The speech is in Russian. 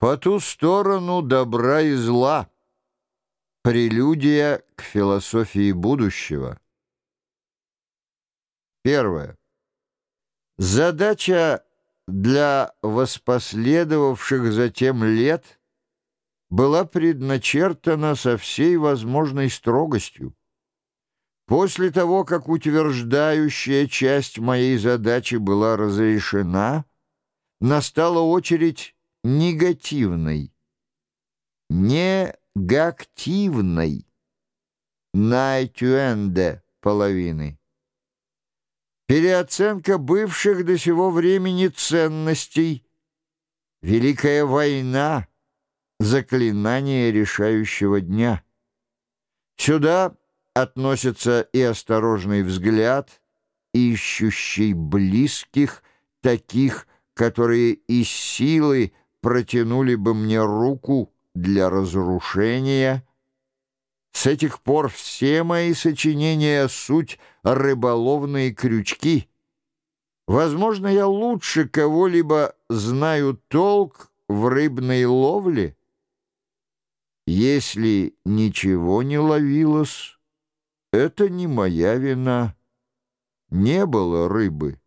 По ту сторону добра и зла. Прелюдия к философии будущего. Первое. Задача для воспоследовавших затем лет была предначертана со всей возможной строгостью. После того, как утверждающая часть моей задачи была разрешена, настала очередь негативной, негактивной, найтюэнде половины. Переоценка бывших до сего времени ценностей, Великая война, заклинание решающего дня. Сюда относится и осторожный взгляд, ищущий близких, таких, которые из силы протянули бы мне руку для разрушения. С этих пор все мои сочинения — суть рыболовные крючки. Возможно, я лучше кого-либо знаю толк в рыбной ловле. Если ничего не ловилось, это не моя вина. Не было рыбы.